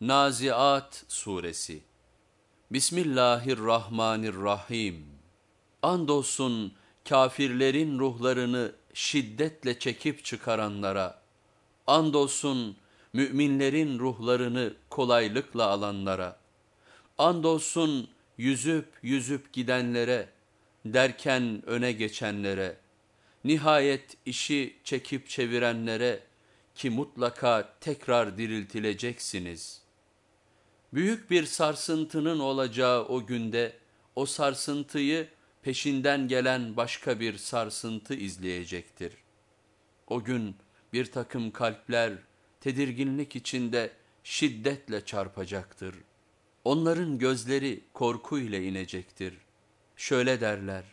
Naziat Suresi Bismillahirrahmanirrahim Andolsun kafirlerin ruhlarını şiddetle çekip çıkaranlara, andolsun müminlerin ruhlarını kolaylıkla alanlara, andolsun yüzüp yüzüp gidenlere, derken öne geçenlere, nihayet işi çekip çevirenlere ki mutlaka tekrar diriltileceksiniz. Büyük bir sarsıntının olacağı o günde o sarsıntıyı peşinden gelen başka bir sarsıntı izleyecektir. O gün bir takım kalpler tedirginlik içinde şiddetle çarpacaktır. Onların gözleri korku ile inecektir. Şöyle derler,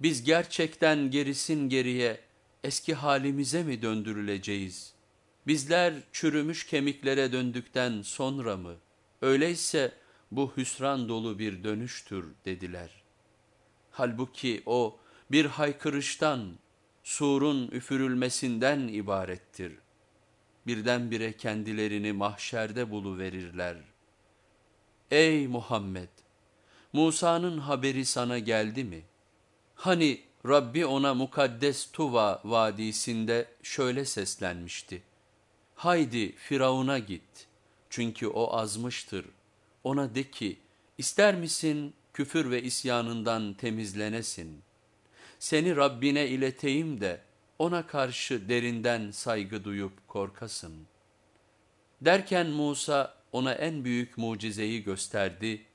biz gerçekten gerisin geriye eski halimize mi döndürüleceğiz? Bizler çürümüş kemiklere döndükten sonra mı? Öyleyse bu hüsran dolu bir dönüştür dediler. Halbuki o bir haykırıştan, surun üfürülmesinden ibarettir. Birdenbire kendilerini mahşerde buluverirler. Ey Muhammed! Musa'nın haberi sana geldi mi? Hani Rabbi ona mukaddes Tuva vadisinde şöyle seslenmişti. Haydi Firavun'a git. Çünkü o azmıştır. Ona de ki, ister misin küfür ve isyanından temizlenesin? Seni Rabbine ileteyim de ona karşı derinden saygı duyup korkasın. Derken Musa ona en büyük mucizeyi gösterdi.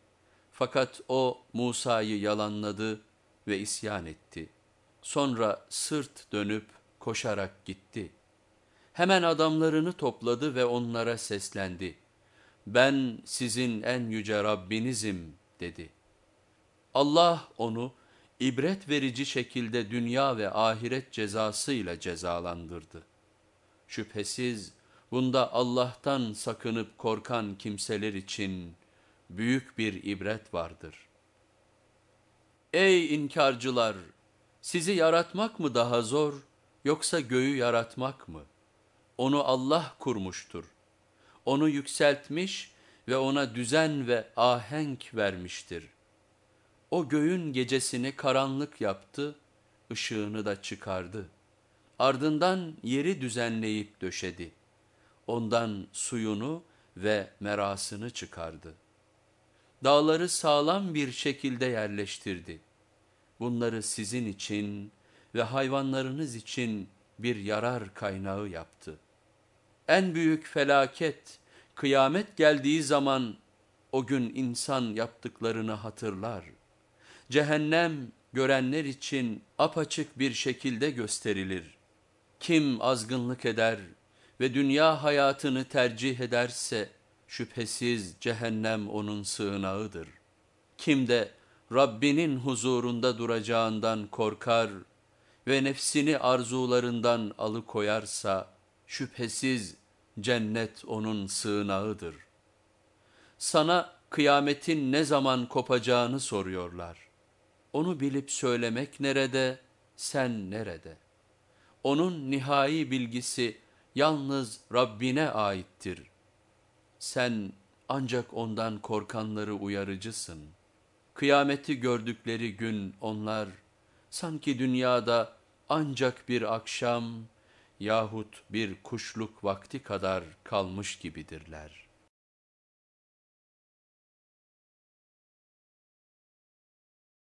Fakat o Musa'yı yalanladı ve isyan etti. Sonra sırt dönüp koşarak gitti. Hemen adamlarını topladı ve onlara seslendi. Ben sizin en yüce Rabbinizim dedi. Allah onu ibret verici şekilde dünya ve ahiret cezasıyla cezalandırdı. Şüphesiz bunda Allah'tan sakınıp korkan kimseler için büyük bir ibret vardır. Ey inkarcılar! Sizi yaratmak mı daha zor yoksa göğü yaratmak mı? Onu Allah kurmuştur. Onu yükseltmiş ve ona düzen ve ahenk vermiştir. O göğün gecesini karanlık yaptı, ışığını da çıkardı. Ardından yeri düzenleyip döşedi. Ondan suyunu ve merasını çıkardı. Dağları sağlam bir şekilde yerleştirdi. Bunları sizin için ve hayvanlarınız için bir yarar kaynağı yaptı. En büyük felaket, kıyamet geldiği zaman o gün insan yaptıklarını hatırlar. Cehennem görenler için apaçık bir şekilde gösterilir. Kim azgınlık eder ve dünya hayatını tercih ederse şüphesiz cehennem onun sığınağıdır. Kim de Rabbinin huzurunda duracağından korkar ve nefsini arzularından alıkoyarsa şüphesiz cennet onun sığınağıdır. Sana kıyametin ne zaman kopacağını soruyorlar. Onu bilip söylemek nerede, sen nerede? Onun nihai bilgisi yalnız Rabbine aittir. Sen ancak ondan korkanları uyarıcısın. Kıyameti gördükleri gün onlar sanki dünyada ancak bir akşam yahut bir kuşluk vakti kadar kalmış gibidirler.''